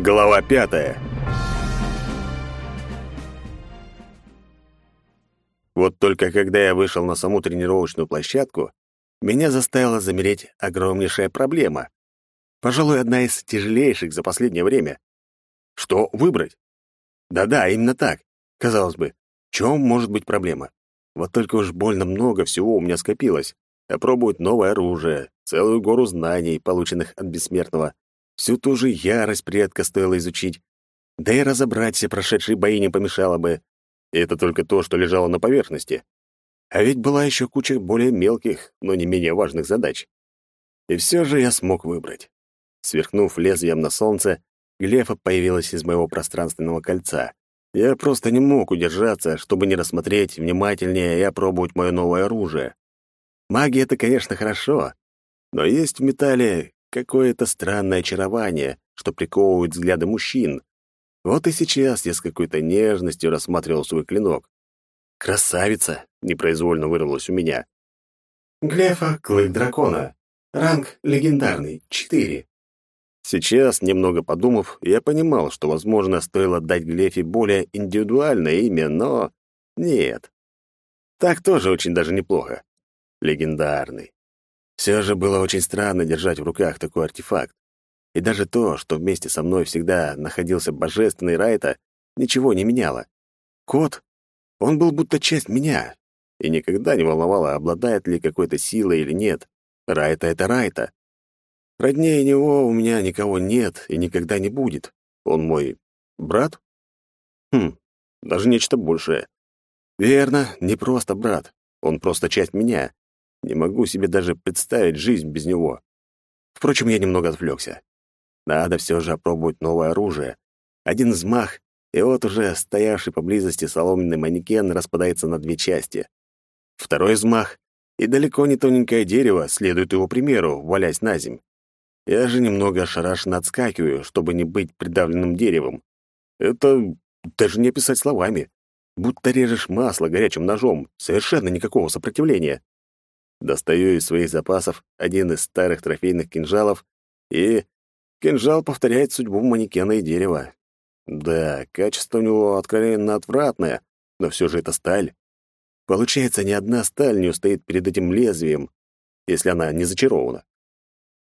Глава пятая. Вот только когда я вышел на саму тренировочную площадку, меня заставила замереть огромнейшая проблема. Пожалуй, одна из тяжелейших за последнее время. Что выбрать? Да-да, именно так. Казалось бы, в чем может быть проблема? Вот только уж больно много всего у меня скопилось. Опробовать новое оружие, целую гору знаний, полученных от бессмертного. Всю ту же ярость предка стоило изучить. Да и разобрать все прошедшие бои не помешало бы. И это только то, что лежало на поверхности. А ведь была еще куча более мелких, но не менее важных задач. И все же я смог выбрать. Сверкнув лезвием на солнце, Глефа появилась из моего пространственного кольца. Я просто не мог удержаться, чтобы не рассмотреть внимательнее и опробовать мое новое оружие. Магия — это, конечно, хорошо, но есть в металле какое-то странное очарование, что приковывает взгляды мужчин. Вот и сейчас я с какой-то нежностью рассматривал свой клинок. «Красавица!» — непроизвольно вырвалось у меня. Глефа — клык дракона. Ранг легендарный, четыре. Сейчас, немного подумав, я понимал, что, возможно, стоило дать Глефе более индивидуальное имя, но нет. Так тоже очень даже неплохо. Легендарный. Все же было очень странно держать в руках такой артефакт. И даже то, что вместе со мной всегда находился божественный Райта, ничего не меняло. Кот, он был будто часть меня, и никогда не волновало, обладает ли какой-то силой или нет. Райта — это Райта. Роднее него у меня никого нет и никогда не будет. Он мой брат? Хм, даже нечто большее. Верно, не просто брат. Он просто часть меня. Не могу себе даже представить жизнь без него. Впрочем, я немного отвлекся. Надо все же опробовать новое оружие. Один взмах, и вот уже стоявший поблизости соломенный манекен распадается на две части. Второй взмах, и далеко не тоненькое дерево следует его примеру, валясь на земь. Я же немного ошарашенно отскакиваю, чтобы не быть придавленным деревом. Это даже не описать словами. Будто режешь масло горячим ножом, совершенно никакого сопротивления. Достаю из своих запасов один из старых трофейных кинжалов, и кинжал повторяет судьбу манекена и дерева. Да, качество у него откровенно отвратное, но все же это сталь. Получается, ни одна сталь не устоит перед этим лезвием, если она не зачарована.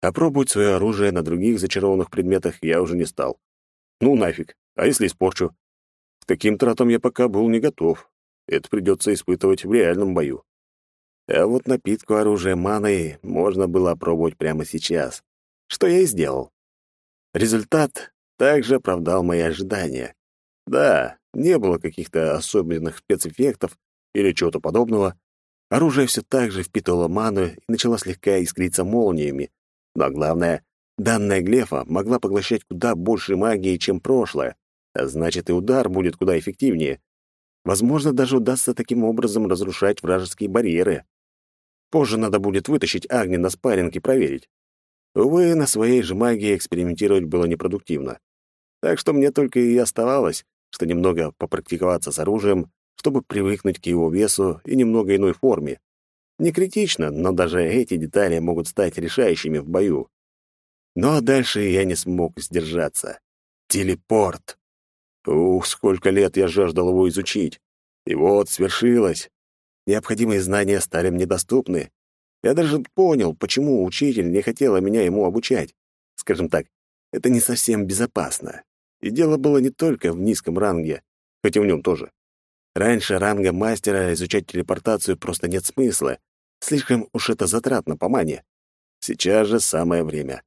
Опробовать свое оружие на других зачарованных предметах я уже не стал. Ну нафиг, а если испорчу? К таким тратам я пока был не готов. Это придется испытывать в реальном бою. А вот напитку оружия маной можно было опробовать прямо сейчас, что я и сделал. Результат также оправдал мои ожидания. Да, не было каких-то особенных спецэффектов или чего-то подобного. Оружие все так же впитывало ману и начало слегка искриться молниями, но главное, данная глефа могла поглощать куда больше магии, чем прошлое, а значит, и удар будет куда эффективнее. Возможно, даже удастся таким образом разрушать вражеские барьеры. Позже надо будет вытащить Агни на спарринг и проверить. Увы, на своей же магии экспериментировать было непродуктивно. Так что мне только и оставалось, что немного попрактиковаться с оружием, чтобы привыкнуть к его весу и немного иной форме. Не критично, но даже эти детали могут стать решающими в бою. Но дальше я не смог сдержаться. Телепорт. Ух, сколько лет я жаждал его изучить. И вот, свершилось. Необходимые знания стали мне доступны. Я даже понял, почему учитель не хотела меня ему обучать. Скажем так, это не совсем безопасно. И дело было не только в низком ранге, хоть и в нем тоже. Раньше ранга мастера изучать телепортацию просто нет смысла, Слишком уж это затратно по мане. Сейчас же самое время.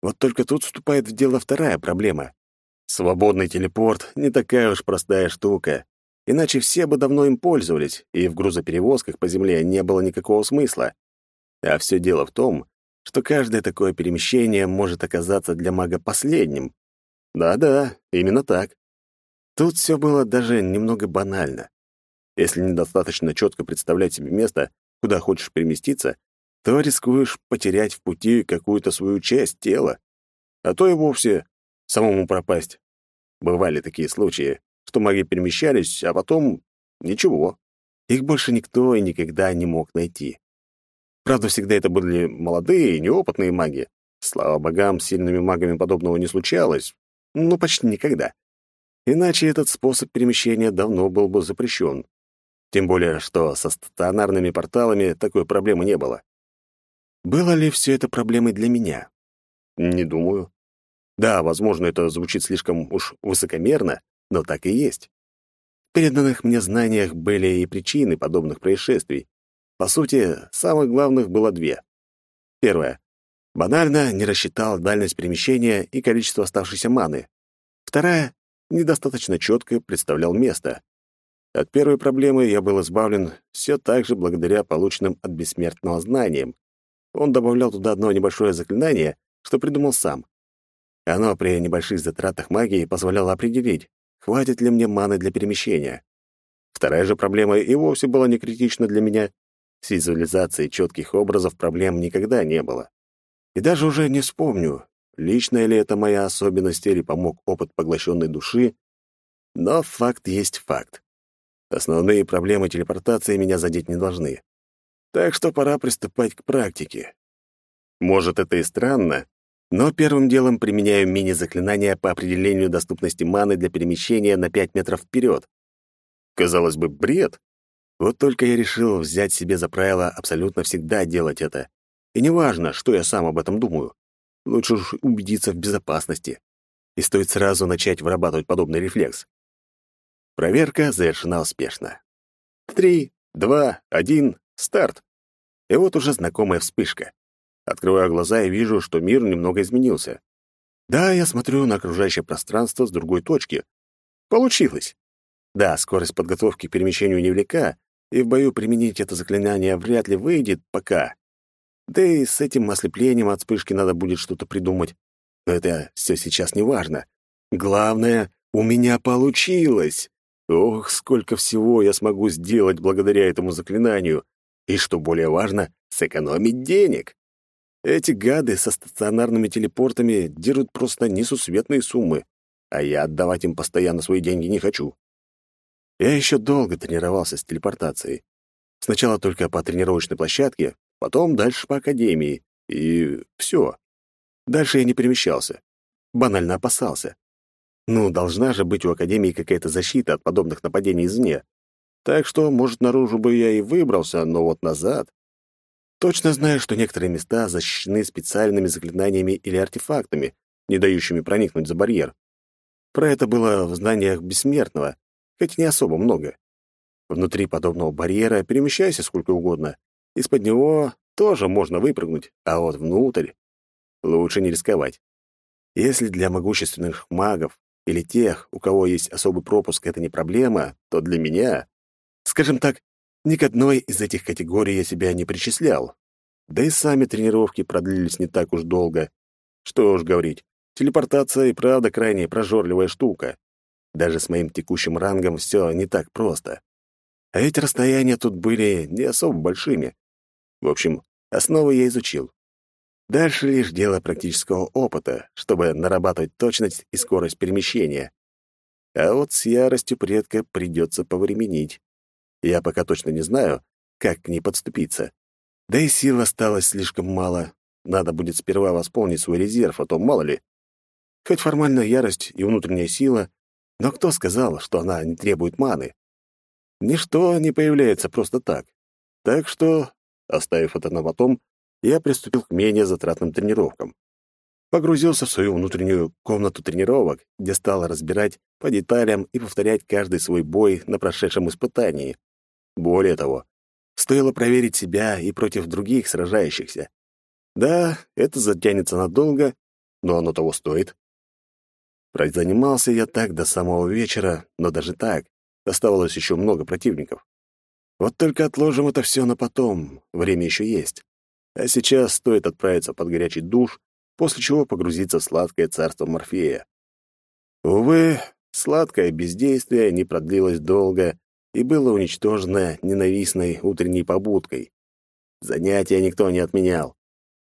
Вот только тут вступает в дело вторая проблема. Свободный телепорт — не такая уж простая штука. Иначе все бы давно им пользовались, и в грузоперевозках по земле не было никакого смысла. А все дело в том, что каждое такое перемещение может оказаться для мага последним. Да-да, именно так. Тут все было даже немного банально. Если недостаточно четко представлять себе место, куда хочешь переместиться, то рискуешь потерять в пути какую-то свою часть тела, а то и вовсе самому пропасть. Бывали такие случаи, что маги перемещались, а потом ничего. Их больше никто и никогда не мог найти. Правда, всегда это были молодые и неопытные маги. Слава богам, с сильными магами подобного не случалось. Ну, почти никогда. Иначе этот способ перемещения давно был бы запрещен. Тем более, что со стационарными порталами такой проблемы не было. Было ли все это проблемой для меня? Не думаю. Да, возможно, это звучит слишком уж высокомерно, но так и есть. В переданных мне знаниях были и причины подобных происшествий. По сути, самых главных было две. Первое. Банально не рассчитал дальность перемещения и количество оставшейся маны. Вторая. Недостаточно четко представлял место. От первой проблемы я был избавлен все так же благодаря полученным от бессмертного знаниям. Он добавлял туда одно небольшое заклинание, что придумал сам. Оно при небольших затратах магии позволяло определить, хватит ли мне маны для перемещения. Вторая же проблема и вовсе была не критична для меня. С визуализацией четких образов проблем никогда не было. И даже уже не вспомню, личная ли это моя особенность или помог опыт поглощенной души, но факт есть факт. Основные проблемы телепортации меня задеть не должны. Так что пора приступать к практике. Может, это и странно, но первым делом применяю мини-заклинание по определению доступности маны для перемещения на 5 метров вперед. Казалось бы, бред. Вот только я решил взять себе за правило абсолютно всегда делать это. И неважно, что я сам об этом думаю. Лучше уж убедиться в безопасности. И стоит сразу начать вырабатывать подобный рефлекс. Проверка завершена успешно. Три, два, один, старт. И вот уже знакомая вспышка. Открываю глаза и вижу, что мир немного изменился. Да, я смотрю на окружающее пространство с другой точки. Получилось. Да, скорость подготовки к перемещению невелика, и в бою применить это заклинание вряд ли выйдет пока. Да и с этим ослеплением от вспышки надо будет что-то придумать. Но это все сейчас не важно. Главное, у меня получилось. Ох, сколько всего я смогу сделать благодаря этому заклинанию. И, что более важно, сэкономить денег. Эти гады со стационарными телепортами дерут просто несусветные суммы, а я отдавать им постоянно свои деньги не хочу. Я еще долго тренировался с телепортацией. Сначала только по тренировочной площадке, потом дальше по академии, и все. Дальше я не перемещался. Банально опасался. Ну, должна же быть у Академии какая-то защита от подобных нападений извне. Так что, может, наружу бы я и выбрался, но вот назад... Точно знаю, что некоторые места защищены специальными заклинаниями или артефактами, не дающими проникнуть за барьер. Про это было в знаниях бессмертного, хоть не особо много. Внутри подобного барьера перемещайся сколько угодно. Из-под него тоже можно выпрыгнуть, а вот внутрь лучше не рисковать. Если для могущественных магов или тех, у кого есть особый пропуск, это не проблема, то для меня, скажем так, ни к одной из этих категорий я себя не причислял. Да и сами тренировки продлились не так уж долго. Что уж говорить, телепортация и правда крайне прожорливая штука. Даже с моим текущим рангом все не так просто. А эти расстояния тут были не особо большими. В общем, основы я изучил. Дальше лишь дело практического опыта, чтобы нарабатывать точность и скорость перемещения. А вот с яростью предка придется повременить. Я пока точно не знаю, как к ней подступиться. Да и сил осталось слишком мало. Надо будет сперва восполнить свой резерв, а то мало ли. Хоть формально ярость и внутренняя сила, но кто сказал, что она не требует маны? Ничто не появляется просто так. Так что, оставив это на потом, я приступил к менее затратным тренировкам. Погрузился в свою внутреннюю комнату тренировок, где стал разбирать по деталям и повторять каждый свой бой на прошедшем испытании. Более того, стоило проверить себя и против других сражающихся. Да, это затянется надолго, но оно того стоит. Занимался я так до самого вечера, но даже так оставалось еще много противников. Вот только отложим это все на потом, время еще есть. А сейчас стоит отправиться под горячий душ, после чего погрузиться в сладкое царство Морфея. Увы, сладкое бездействие не продлилось долго и было уничтожено ненавистной утренней побудкой. Занятия никто не отменял.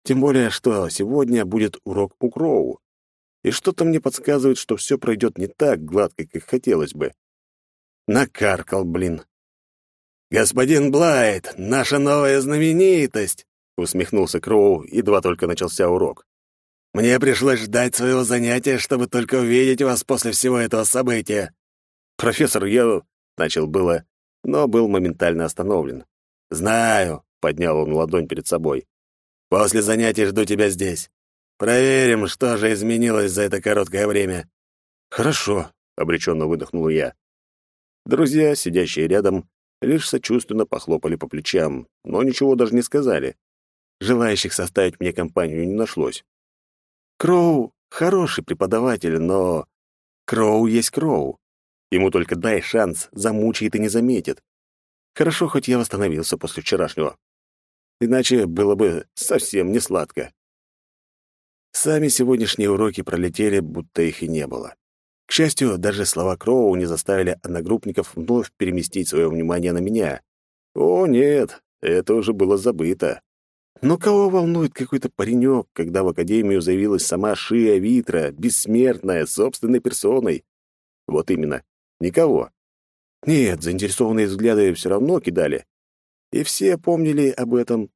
Тем более, что сегодня будет урок у Кроу. И что-то мне подсказывает, что все пройдет не так гладко, как хотелось бы. Накаркал, блин. «Господин Блайт, наша новая знаменитость!» усмехнулся Кроу, едва только начался урок. Мне пришлось ждать своего занятия, чтобы только увидеть вас после всего этого события. Профессор, я... Начал было, но был моментально остановлен. «Знаю», — поднял он ладонь перед собой. «После занятий жду тебя здесь. Проверим, что же изменилось за это короткое время». «Хорошо», — обреченно выдохнул я. Друзья, сидящие рядом, лишь сочувственно похлопали по плечам, но ничего даже не сказали. Желающих составить мне компанию не нашлось. Кроу — хороший преподаватель, но... Кроу есть Кроу. Ему только дай шанс, замучает и не заметит. Хорошо, хоть я восстановился после вчерашнего. Иначе было бы совсем не сладко. Сами сегодняшние уроки пролетели, будто их и не было. К счастью, даже слова Кроу не заставили одногруппников вновь переместить свое внимание на меня. О, нет, это уже было забыто. Но кого волнует какой-то паренек, когда в Академию заявилась сама Шия Витра, бессмертная, собственной персоной? Вот именно, никого. Нет, заинтересованные взгляды все равно кидали. И все помнили об этом.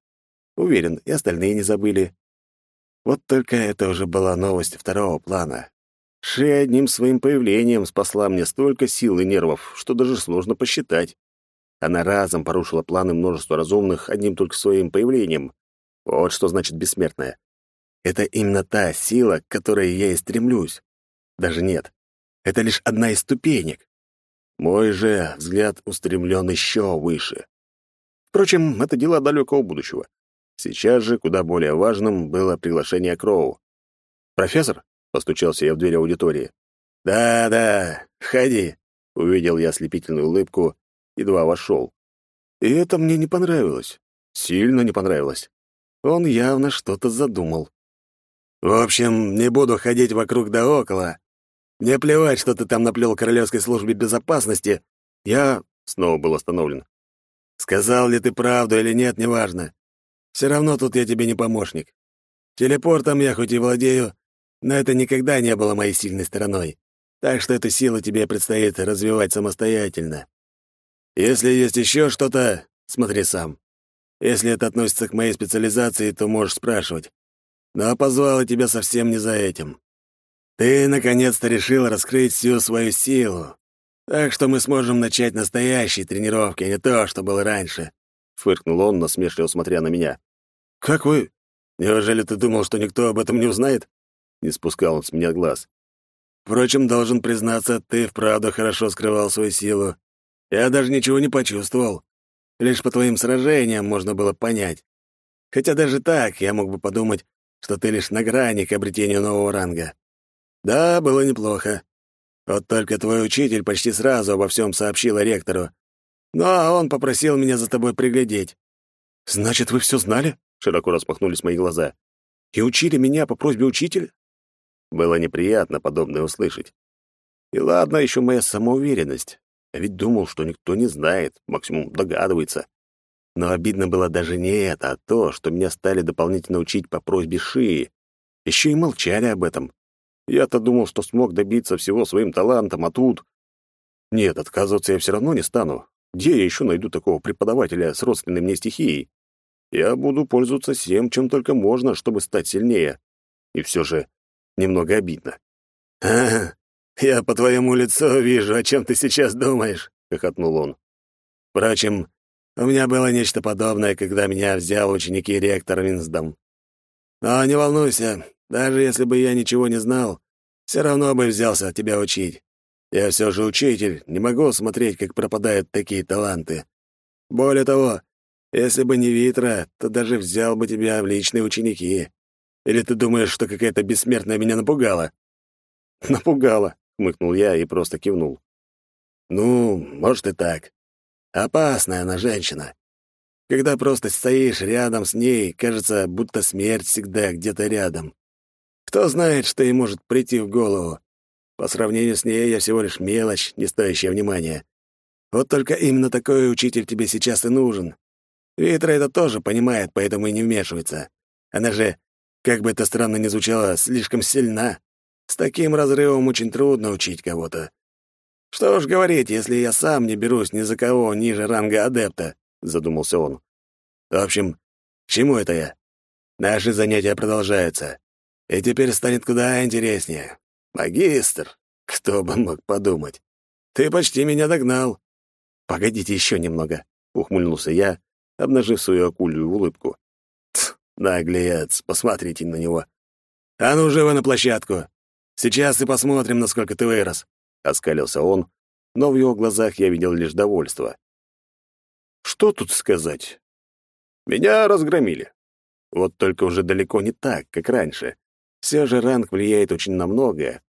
Уверен, и остальные не забыли. Вот только это уже была новость второго плана. Ши одним своим появлением спасла мне столько сил и нервов, что даже сложно посчитать. Она разом порушила планы множества разумных одним только своим появлением. Вот что значит бессмертная. Это именно та сила, к которой я и стремлюсь. Даже нет. Это лишь одна из ступенек. Мой же взгляд устремлен еще выше. Впрочем, это дела далекого будущего. Сейчас же куда более важным было приглашение Кроу. «Профессор?» Постучался я в дверь аудитории. «Да, да, входи», — увидел я ослепительную улыбку, едва вошел. И это мне не понравилось. Сильно не понравилось. Он явно что-то задумал. «В общем, не буду ходить вокруг да около. Мне плевать, что ты там наплел Королевской службе безопасности. Я...» — снова был остановлен. «Сказал ли ты правду или нет, неважно. Все равно тут я тебе не помощник. Телепортом я хоть и владею, но это никогда не было моей сильной стороной. Так что эту силу тебе предстоит развивать самостоятельно. Если есть еще что-то, смотри сам. Если это относится к моей специализации, то можешь спрашивать. Но позвал я тебя совсем не за этим. Ты наконец-то решил раскрыть всю свою силу. Так что мы сможем начать настоящие тренировки, а не то, что было раньше. Фыркнул он, насмешливо смотря на меня. Как вы? Неужели ты думал, что никто об этом не узнает? Не спускал он с меня глаз. Впрочем, должен признаться, ты вправду хорошо скрывал свою силу. Я даже ничего не почувствовал. Лишь по твоим сражениям можно было понять. Хотя даже так я мог бы подумать, что ты лишь на грани к обретению нового ранга. Да, было неплохо. Вот только твой учитель почти сразу обо всем сообщил ректору. Ну, а он попросил меня за тобой приглядеть. «Значит, вы все знали?» — широко распахнулись мои глаза. «И учили меня по просьбе учителя? Было неприятно подобное услышать. И ладно, еще моя самоуверенность. Я ведь думал, что никто не знает, максимум догадывается. Но обидно было даже не это, а то, что меня стали дополнительно учить по просьбе Шии. Еще и молчали об этом. Я-то думал, что смог добиться всего своим талантом, а тут... Нет, отказываться я все равно не стану. Где я еще найду такого преподавателя с родственной мне стихией? Я буду пользоваться всем, чем только можно, чтобы стать сильнее. И все же Немного обидно. «А, я по твоему лицу вижу, о чем ты сейчас думаешь», — хохотнул он. «Впрочем, у меня было нечто подобное, когда меня взял ученики ректор Винсдом. Но не волнуйся, даже если бы я ничего не знал, все равно бы взялся тебя учить. Я все же учитель, не могу смотреть, как пропадают такие таланты. Более того, если бы не Витра, то даже взял бы тебя в личные ученики. Или ты думаешь, что какая-то бессмертная меня напугала?» «Напугала», — хмыкнул я и просто кивнул. «Ну, может и так. Опасная она женщина. Когда просто стоишь рядом с ней, кажется, будто смерть всегда где-то рядом. Кто знает, что ей может прийти в голову. По сравнению с ней я всего лишь мелочь, не стоящая внимания. Вот только именно такой учитель тебе сейчас и нужен. Витра это тоже понимает, поэтому и не вмешивается. Она же как бы это странно ни звучало, слишком сильна. С таким разрывом очень трудно учить кого-то. Что уж говорить, если я сам не берусь ни за кого ниже ранга адепта, задумался он. В общем, к чему это я? Наши занятия продолжаются. И теперь станет куда интереснее. Магистр, кто бы мог подумать. Ты почти меня догнал. Погодите еще немного, ухмыльнулся я, обнажив свою акулью улыбку. Наглец, посмотрите на него. А ну живо на площадку. Сейчас и посмотрим, насколько ты вырос, оскалился он, но в его глазах я видел лишь довольство. Что тут сказать? Меня разгромили. Вот только уже далеко не так, как раньше. Все же ранг влияет очень на многое.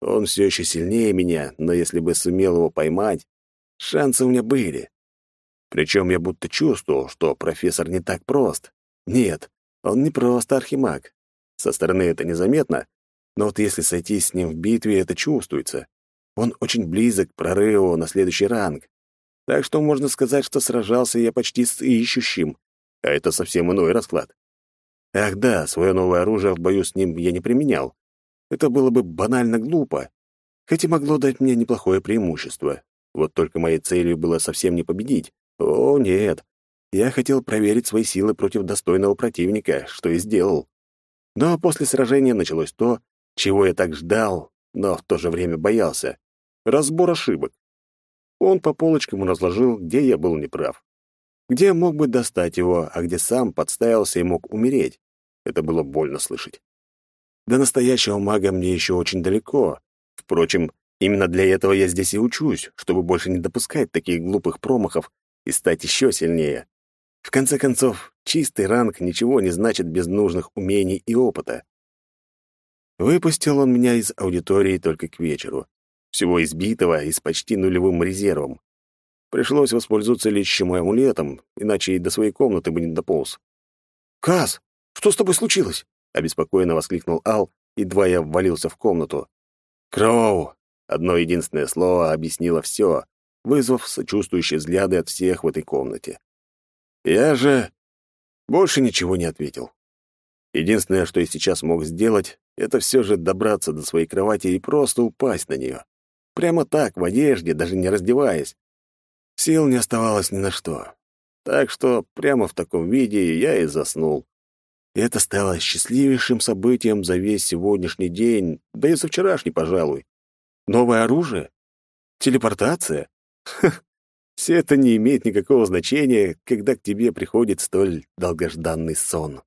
Он все еще сильнее меня, но если бы сумел его поймать, шансы у меня были. Причем я будто чувствовал, что профессор не так прост. Нет, он не просто архимаг. Со стороны это незаметно, но вот если сойти с ним в битве, это чувствуется. Он очень близок к прорыву на следующий ранг. Так что можно сказать, что сражался я почти с ищущим, а это совсем иной расклад. Ах да, свое новое оружие в бою с ним я не применял. Это было бы банально глупо, хоть и могло дать мне неплохое преимущество. Вот только моей целью было совсем не победить. О, нет. Я хотел проверить свои силы против достойного противника, что и сделал. Но после сражения началось то, чего я так ждал, но в то же время боялся. Разбор ошибок. Он по полочкам разложил, где я был неправ где мог бы достать его, а где сам подставился и мог умереть. Это было больно слышать. До настоящего мага мне еще очень далеко. Впрочем, именно для этого я здесь и учусь, чтобы больше не допускать таких глупых промахов и стать еще сильнее. В конце концов, чистый ранг ничего не значит без нужных умений и опыта. Выпустил он меня из аудитории только к вечеру, всего избитого и с почти нулевым резервом. Пришлось воспользоваться лечащим амулетом, иначе и до своей комнаты бы не дополз. «Каз, что с тобой случилось?» — обеспокоенно воскликнул Ал, едва я ввалился в комнату. «Кроу!» — одно единственное слово объяснило все, вызвав сочувствующие взгляды от всех в этой комнате. Я же больше ничего не ответил. Единственное, что я сейчас мог сделать, это все же добраться до своей кровати и просто упасть на нее. Прямо так, в одежде, даже не раздеваясь. Сил не оставалось ни на что. Так что прямо в таком виде я и заснул. И это стало счастливейшим событием за весь сегодняшний день, да и за вчерашний, пожалуй. Новое оружие? Телепортация? Ха, все это не имеет никакого значения, когда к тебе приходит столь долгожданный сон.